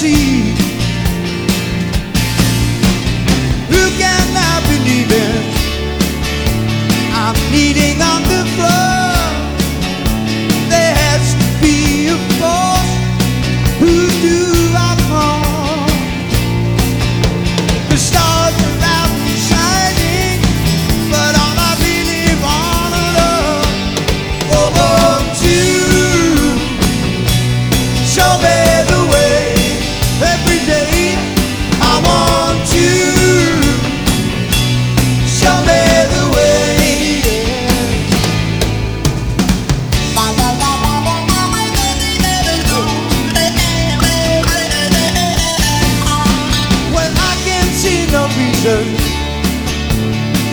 see.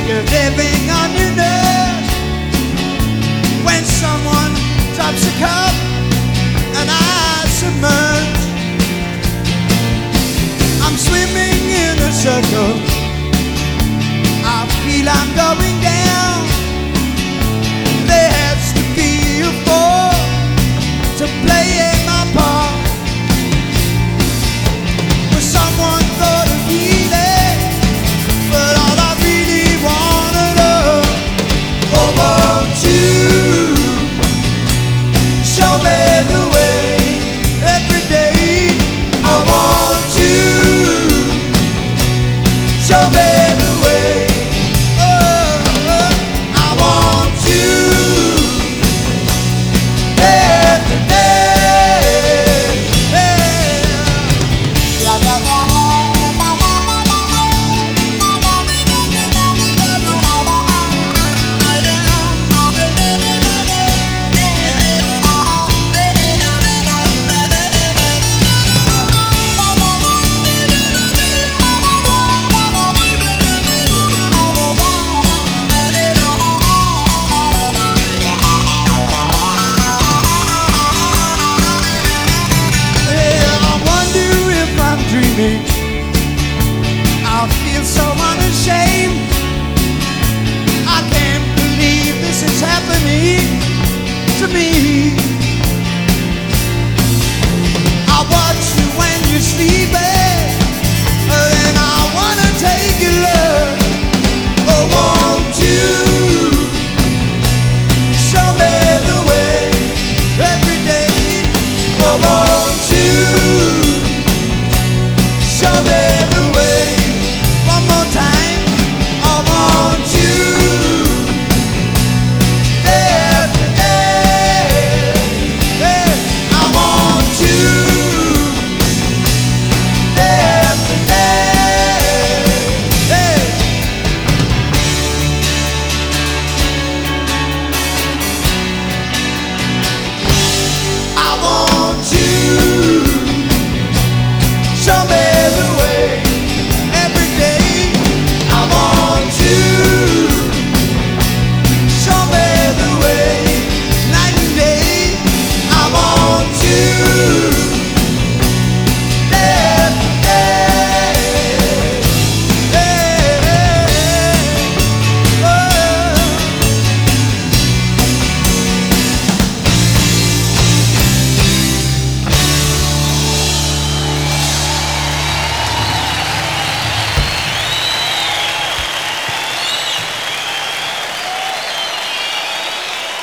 You're living on your nerves. When someone drops a cup and I submerge, I'm swimming in a circle. I feel I'm going down. you me. I feel so unashamed. I can't believe this is happening to me.